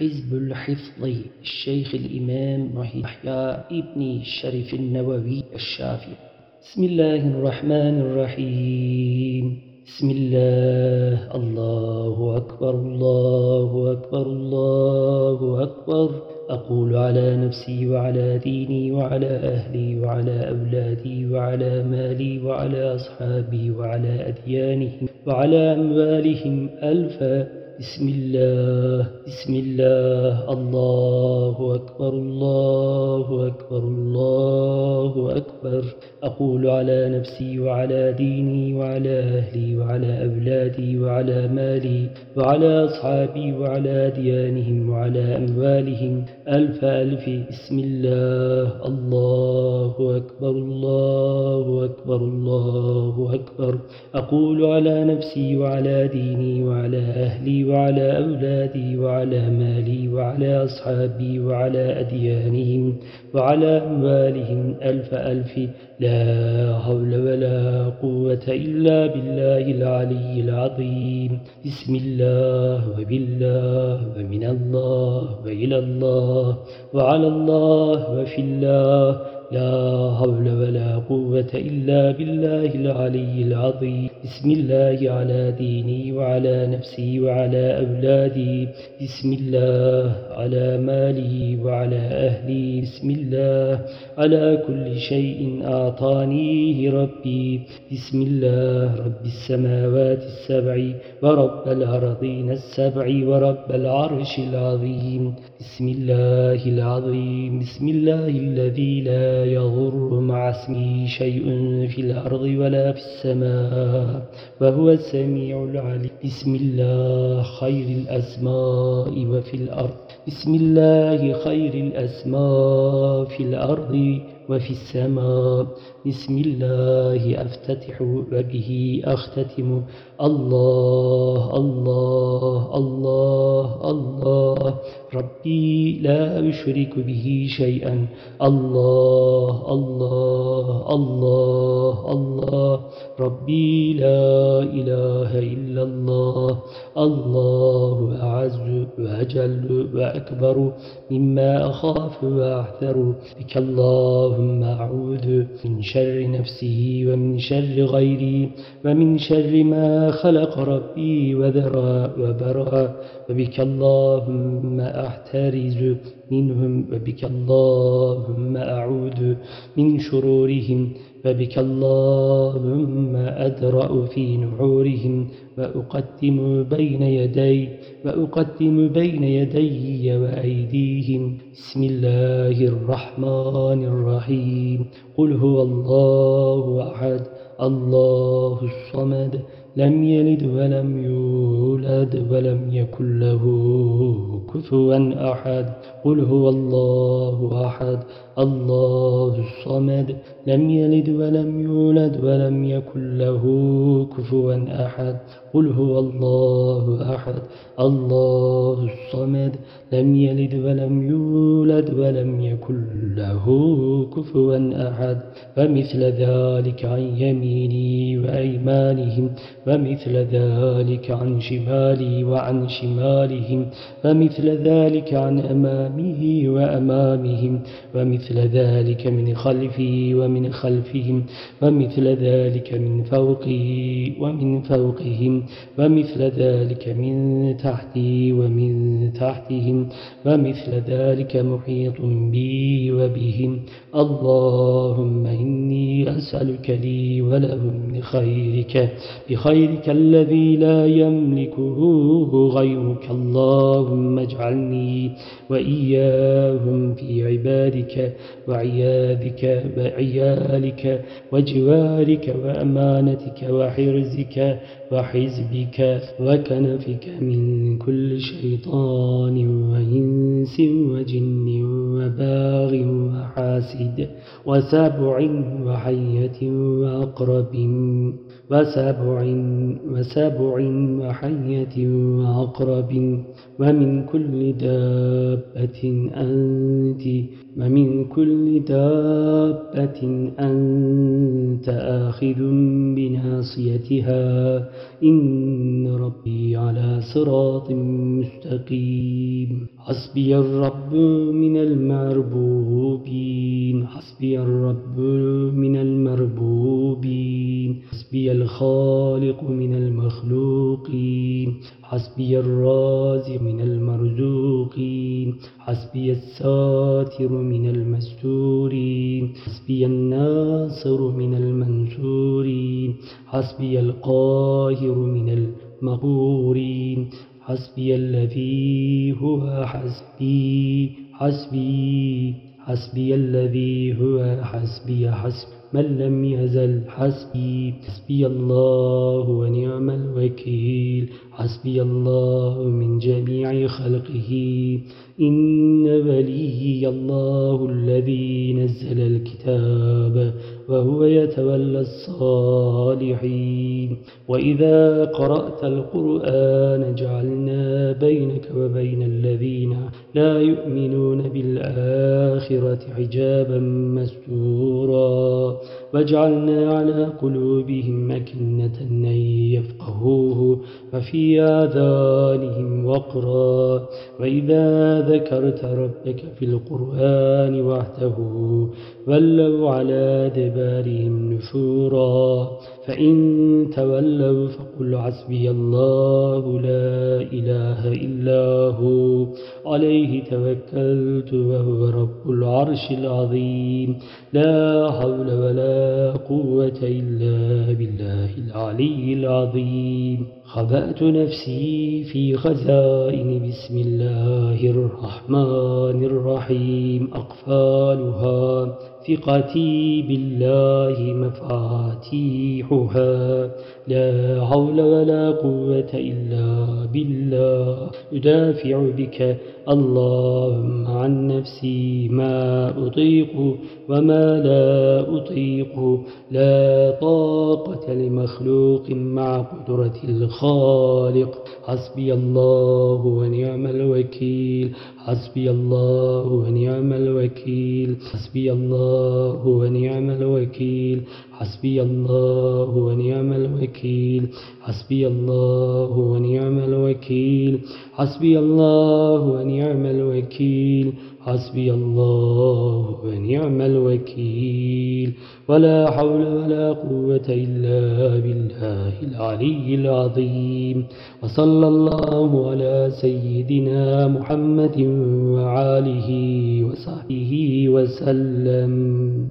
حزب الحفظ الشيخ الإمام أحياء ابن الشرف النووي الشافعي. بسم الله الرحمن الرحيم. بسم الله. الله أكبر الله أكبر الله أكبر. أقول على نفسي وعلى ديني وعلى أهلي وعلى أولادي وعلى مالي وعلى أصحابي وعلى أديانهم وعلى أموالهم ألفا. بسم الله بسم الله الله أكبر الله أكبر الله أكبر. أقول على نفسي وعلى ديني وعلى أهلي وعلى أولادي وعلى مالي وعلى أصحابي وعلى ديانهم وعلى أموالهم. ألف ألف بسم الله الله أكبر الله أكبر الله أكبر. أقول على نفسي وعلى ديني وعلى أهلي وعلى أولادي وعلى مالي وعلى أصحابي وعلى أديانهم وعلى أموالهم ألف ألف. لا حول ولا قوة إلا بالله العلي العظيم. بسم الله وبالله ومن الله وإلى الله وعلى الله وفي الله. لا حول ولا قوة إلا بالله العلي العظيم. بسم الله على ديني وعلى نفسي وعلى أولادي. بسم الله على مالي وعلى أهلي. بسم الله على كل شيء أعطانيه ربي. بسم الله رب السماوات السبع ورب الأرضين السبع ورب العرش العظيم. بسم الله العظيم. بسم الله الذي لا يضر مع اسمه شيء في الأرض ولا في السماء وهو السميع العليم. بسم الله خير الأسماء وفي الأرض. بسم الله خير الأسماء في الأرض وفي السماء. بسم الله أفتتح وبه أختتم. الله الله. ربي لا أشرك به شيئا. الله الله الله الله. ربي لا إله إلا الله. الله أعز وأجل وأكبر مما أخاف وأحذر. بك اللهم أعوذ من شر نفسه ومن شر غيري ومن شر ما خلق ربي وذرى وبرى وبك اللهم أحترز منهم وبك اللهم أعوذ من شرورهم فبك اللهم أدرأ في نحورهم وأقدم بين يدي وأقدم بين يدي وأيديهم. بسم الله الرحمن الرحيم. قل هو الله أحد الله الصمد لم يلد ولم يولد. ولم يكن له كفوا أحد قل هو الله أحد. الله الصمد لم يلد ولم يولد ولم يكن له كفوا أحد. قل هو الله أحد. الله الصمد لم يلد ولم يولد ولم يكن له كفوا أحد. فمثل ذلك عن يميني وأيمانهم. ومثل ذلك عن شمالي وعن شمالهم. ومثل ذلك عن أمامه وأمامهم. ومثل ذلك من خلفي ومن خلفهم ومثل ذلك من فوقي ومن فوقهم ومثل ذلك من تحتي ومن تحتهم ومثل ذلك محيط بي وبهم. اللهم إني أسألك لي ولهم بخيرك بخيرك الذي لا يملكه غيرك. اللهم اجعلني وإياهم في عبادك وعياذك وعيالك وجوارك وأمانتك وحرزك وحزبك وكنفك من كل شيطان وإنس وجن وباغ وحاسد وسبع وحية وأقرب وسبع وسبع وحية وعقرب ومن كل دابة أنت ومن كل دابة أنت آخذ بناصيتها. إن ربي على صراط مستقيم. حسبي الرب من المربوبين. حسبي الرب من المربوبين. حسبي الخالق من المخلوقين حسبي الرازق من المرزوقين حسبي الساتر من المستورين حسبي الناصر من المنصورين حسبي القاهر من المقورين حسبي الذي هو حسبي حسبي حسبي الذي هو حسبي حسبي من لم يزل حسبي حسبي الله ونعم الوكيل حسبي الله من جميع خلقه. إن ولي الله الذي نزل الكتاب. وهو يتولى الصالحين. وإذا قرأت القرآن جعلنا بينك وبين الذين لا يؤمنون بالآخرة حجابا مستورا. وجعلنا على قلوبهم مكنة أن يفقهوه وفي آذانهم وقرا. وإذا ذكرت ربك في القرآن وحده ولوا على دبارهم نشورا. فإن تولوا فقل حسبي الله لا إله إلا هو عليه توكلت وهو رب العرش العظيم. لا حول ولا قوة إلا بالله العلي العظيم. خبأت نفسي في خزائن بسم الله الرحمن الرحيم. أقفالها ثقتي بالله مفاتيحها. لا حول ولا قوة إلا بالله. أدافع بك. اللهم عن نفسي ما أطيق وما لا أطيق. لا طاقة لمخلوق مع قدرة الخالق. حسبي الله ونعم الوكيل. حسبي الله ونعم الوكيل. حسبي الله ونعم الوكيل. حسبي الله ونعم الوكيل. حسبي الله ونعم الوكيل. حسبي الله ونعم الوكيل. حسبي الله ونعم الوكيل. ولا حول ولا قوة إلا بالله العلي العظيم. وصلى الله على سيدنا محمد وعاله وصحبه وسلم.